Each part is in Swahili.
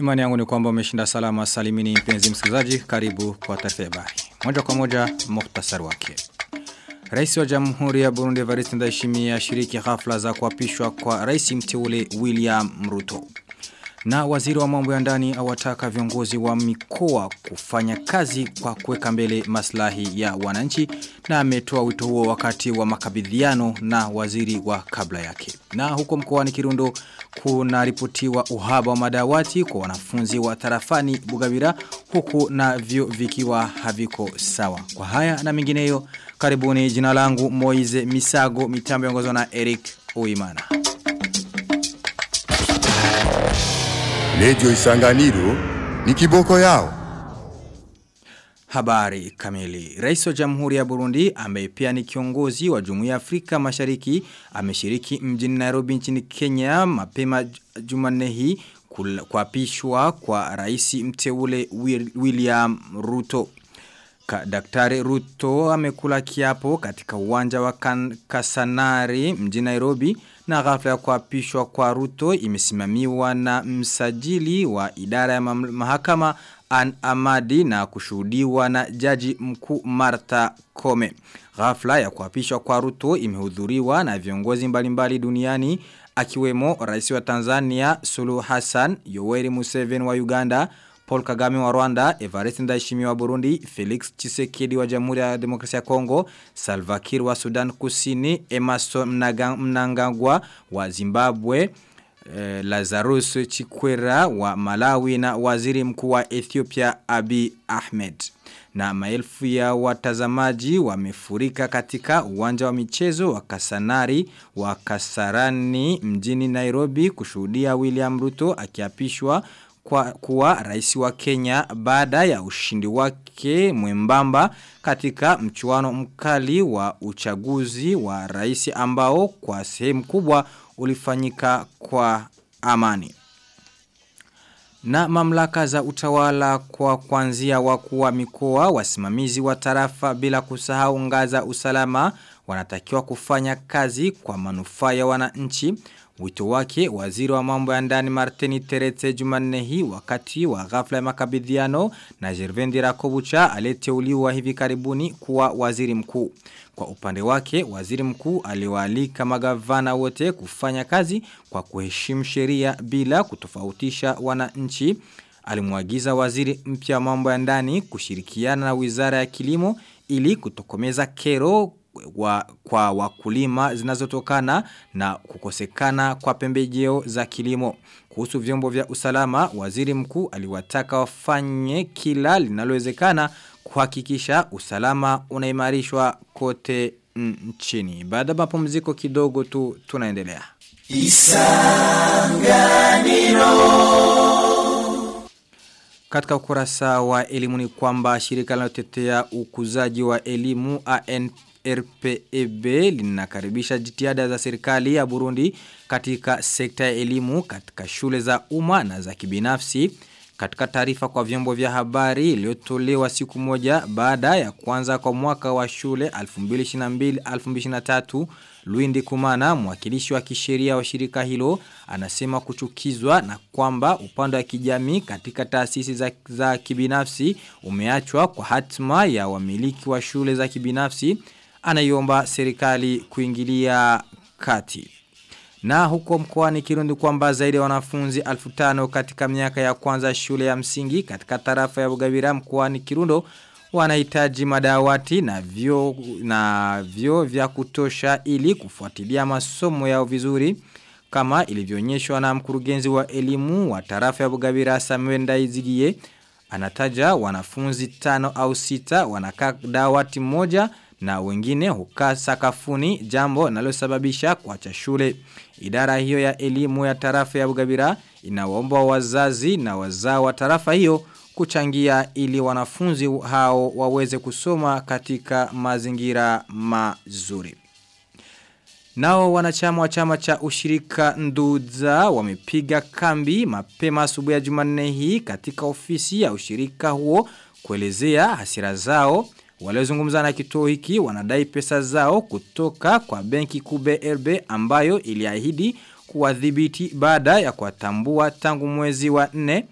Imani yangu ni kwamba umeshinda salama salimini mpenzi msikilizaji karibu kwa taarifa habari. Moja kwa moja muhtasari wake. Rais wa Jamhuri ya Burundi Evariste Ndayishimiye ashiriki hafla za kuapishwa kwa rais mteule William Ruto. Na waziri wa mambo ya ndani awataka viongozi wa mikoa kufanya kazi kwa kuweka mbele maslahi ya wananchi na ametoa wito huo wakati wa makabidhiano na waziri wa kabla yake. Na huko mkoani Kirundo kuna ripotiwa uhaba wa madawati kwa wanafunzi wa tarafani Bugabira huku na vyo vikiwa haviko sawa. Kwa haya na mengineyo karibuni jina langu Moize Misago mitambo yongozwa na Eric Uimana. Lejo Isanganiro ni kiboko yao. Habari kamili. Rais wa Jamhuri ya Burundi ambaye pia ni kiongozi wa Jumuiya ya Afrika Mashariki ameshiriki mjini Nairobi nchini Kenya mapema Jumanne hii kuapishwa kwa rais mteule William Ruto. Ka, Daktari Ruto amekula kiapo katika uwanja wa Kasanari mjini Nairobi na ghafla ya kuapishwa kwa Ruto imesimamiwa na msajili wa idara ya mahakama An Amadi na kushuhudiwa na jaji mkuu Martha Kome. Ghafla ya kuapishwa kwa Ruto imehudhuriwa na viongozi mbalimbali duniani akiwemo rais wa Tanzania Suluhu Hassan, Yoweri Museveni wa Uganda, Paul Kagame wa Rwanda, Evariste Ndayishimiye wa Burundi, Felix Tshisekedi wa Jamhuri ya Demokrasia ya Kongo, Salva Kiir wa Sudan Kusini, Emerson Mnangagwa wa Zimbabwe, eh, Lazarus Chikwera wa Malawi na Waziri Mkuu wa Ethiopia Abiy Ahmed. Na maelfu ya watazamaji wamefurika katika uwanja wa michezo wa Kasanari wa Kasarani mjini Nairobi kushuhudia William Ruto akiapishwa kwa kuwa rais wa Kenya baada ya ushindi wake mwembamba katika mchuano mkali wa uchaguzi wa rais ambao kwa sehemu kubwa ulifanyika kwa amani. Na mamlaka za utawala kwa kuanzia wakuu wa mikoa wasimamizi wa tarafa bila kusahau ngaza usalama wanatakiwa kufanya kazi kwa manufaa ya wananchi. Wito wake waziri wa mambo ya ndani Martini Terete Jumanne hii wakati wa ghafla ya makabidhiano na Jervendi Rakobucha aliyeteuliwa hivi karibuni kuwa waziri mkuu. Kwa upande wake waziri mkuu aliwaalika magavana wote kufanya kazi kwa kuheshimu sheria bila kutofautisha wananchi. Alimwagiza waziri mpya mambo ya ndani kushirikiana na wizara ya kilimo ili kutokomeza kero wa, kwa wakulima zinazotokana na kukosekana kwa pembejeo za kilimo. Kuhusu vyombo vya usalama, waziri mkuu aliwataka wafanye kila linalowezekana kuhakikisha usalama unaimarishwa kote nchini. Baada ya mapumziko kidogo tu tunaendelea. Isanganiro Katika ukurasa wa elimu ni kwamba shirika linalotetea ukuzaji wa elimu ANP RPEB linakaribisha jitihada za serikali ya Burundi katika sekta ya elimu katika shule za umma na za kibinafsi. Katika taarifa kwa vyombo vya habari iliyotolewa siku moja baada ya kuanza kwa mwaka wa shule 2022-2023 Luindi Kumana mwakilishi wa kisheria wa shirika hilo anasema kuchukizwa na kwamba upande wa kijamii katika taasisi za, za kibinafsi umeachwa kwa hatima ya wamiliki wa shule za kibinafsi anaiomba serikali kuingilia kati. Na huko mkoani Kirundi kwamba zaidi ya wanafunzi 1500 katika miaka ya kwanza shule ya msingi katika tarafa ya Bugabira mkoani Kirundo wanahitaji madawati na vyo na vyo vya kutosha ili kufuatilia masomo yao vizuri kama ilivyoonyeshwa na mkurugenzi wa elimu wa tarafa ya Bugabira Samuel Ndaizigie anataja wanafunzi tano au sita wanakaa dawati moja na wengine hukaa sakafuni jambo linalosababisha kuacha shule. Idara hiyo ya elimu ya tarafa ya Bugabira inawaomba wazazi na wazao wa tarafa hiyo kuchangia ili wanafunzi hao waweze kusoma katika mazingira mazuri. Nao wanachama wa chama cha ushirika Nduza wamepiga kambi mapema asubuhi ya Jumanne hii katika ofisi ya ushirika huo kuelezea hasira zao Waliozungumza na kituo hiki wanadai pesa zao kutoka kwa benki kuu BRB ambayo iliahidi kuwadhibiti baada ya kuwatambua tangu mwezi wa nne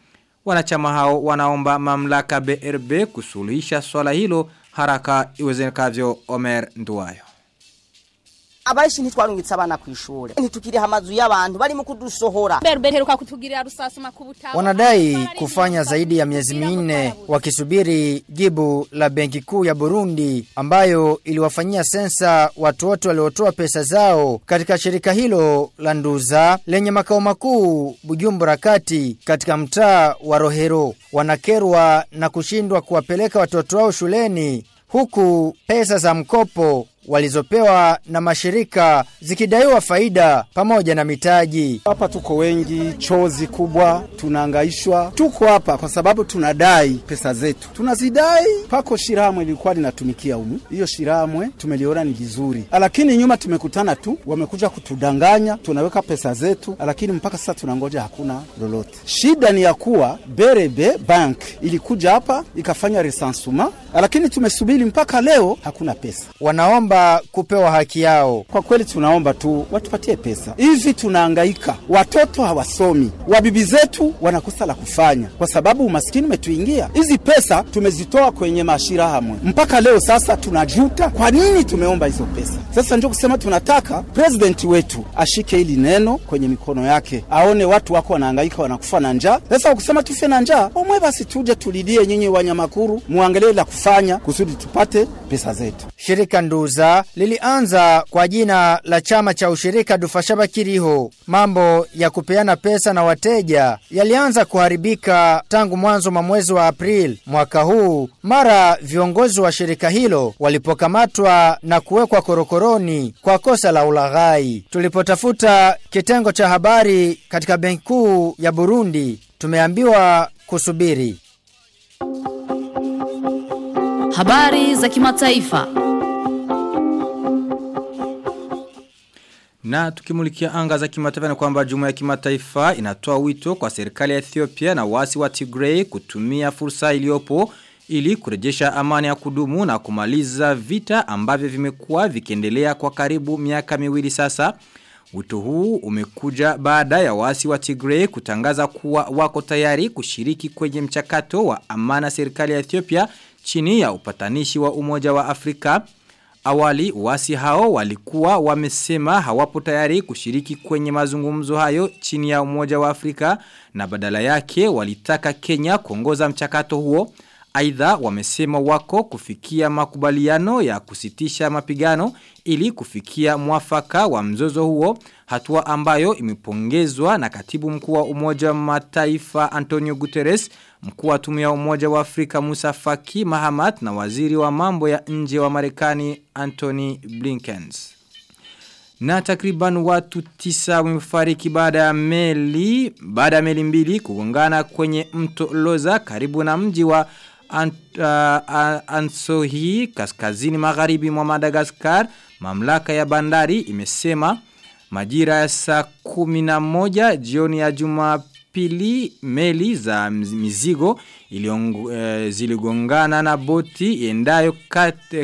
Wanachama hao wanaomba mamlaka BRB kusuluhisha swala hilo haraka iwezekanavyo Omer Nduwayo. Abashi ntitwarungitse abana ku ishuri ntitukiriha amazu y'abantu barimo kudusohora. Wanadai kufanya zaidi ya miezi minne wakisubiri jibu la Benki Kuu ya Burundi ambayo iliwafanyia sensa watu wote waliotoa pesa zao katika shirika hilo la Nduza lenye makao makuu Bujumbura kati katika mtaa wa Rohero. Wanakerwa na kushindwa kuwapeleka watoto wao shuleni huku pesa za mkopo walizopewa na mashirika zikidaiwa faida pamoja na mitaji. Hapa tuko wengi, chozi kubwa, tunaangaishwa. Tuko hapa kwa sababu tunadai pesa zetu, tunazidai. Pako Shirahamwe lilikuwa linatumikia humu, hiyo shirahamwe tumeliona ni vizuri, lakini nyuma tumekutana tu, wamekuja kutudanganya, tunaweka pesa zetu, lakini mpaka sasa tunangoja, hakuna lolote. Shida ni ya kuwa Berebe Bank ilikuja hapa ikafanya resansuma, lakini tumesubiri mpaka leo, hakuna pesa. Wanaomba kupewa haki yao. Kwa kweli tunaomba tu watupatie pesa. Hivi tunaangaika watoto hawasomi, wabibi zetu wanakosa la kufanya kwa sababu umaskini umetuingia. Hizi pesa tumezitoa kwenye mashirahamwe, mpaka leo sasa tunajuta kwa nini tumeomba hizo pesa. Sasa ndio kusema tunataka president wetu ashike hili neno kwenye mikono yake, aone watu wako wanaangaika wanakufa na njaa. Sasa ukusema tufe na njaa, omwe basi tuje tulidie nyinyi wanyamakuru, muangalie la kufanya kusudi tupate pesa zetu. Shirika Nduza lilianza kwa jina la chama cha ushirika Dufashaba Kiriho. Mambo ya kupeana pesa na wateja yalianza kuharibika tangu mwanzo mwa mwezi wa April mwaka huu, mara viongozi wa shirika hilo walipokamatwa na kuwekwa korokoroni kwa kosa la ulaghai. Tulipotafuta kitengo cha habari katika Benki Kuu ya Burundi, tumeambiwa kusubiri. Habari za kimataifa. Na tukimulikia anga za kimataifa ni kwamba jumuiya ya kimataifa inatoa wito kwa serikali ya Ethiopia na wasi wa Tigray kutumia fursa iliyopo ili kurejesha amani ya kudumu na kumaliza vita ambavyo vimekuwa vikiendelea kwa karibu miaka miwili sasa. Wito huu umekuja baada ya wasi wa Tigray kutangaza kuwa wako tayari kushiriki kwenye mchakato wa amana serikali ya Ethiopia chini ya upatanishi wa Umoja wa Afrika. Awali wasi hao walikuwa wamesema hawapo tayari kushiriki kwenye mazungumzo hayo chini ya umoja wa Afrika na badala yake walitaka Kenya kuongoza mchakato huo. Aidha wamesema wako kufikia makubaliano ya kusitisha mapigano ili kufikia mwafaka wa mzozo huo hatua ambayo imepongezwa na katibu mkuu wa umoja mataifa Antonio Guterres mkuu wa tume ya umoja wa Afrika Musa Faki Mahamat na waziri wa mambo ya nje wa Marekani Anthony Blinkens. Na takriban watu tisa wamefariki baada ya meli baada ya meli mbili kugongana kwenye mto Loza karibu na mji wa Ant, uh, Ansohi kaskazini magharibi mwa Madagaskar. Mamlaka ya bandari imesema majira ya saa 11 jioni ya Jumapili meli za mizigo iliongu, e, ziligongana na boti iendayo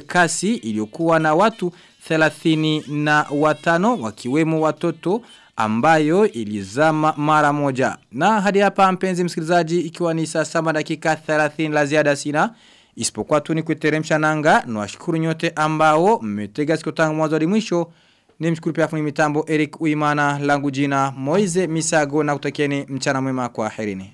kasi iliyokuwa na watu 30 na watano wakiwemo watoto ambayo ilizama mara moja. Na hadi hapa mpenzi msikilizaji ikiwa ni saa saba dakika 30 la ziada sina. Isipokuwa tu ni kuteremsha nanga. Nwashukuru nyote ambao mmetega siku tangu mwanzo hadi mwisho. Ni mshukuru pia fundi mitambo Eric Uimana langu jina Moize Misago na kutakieni mchana mwema kwa herini.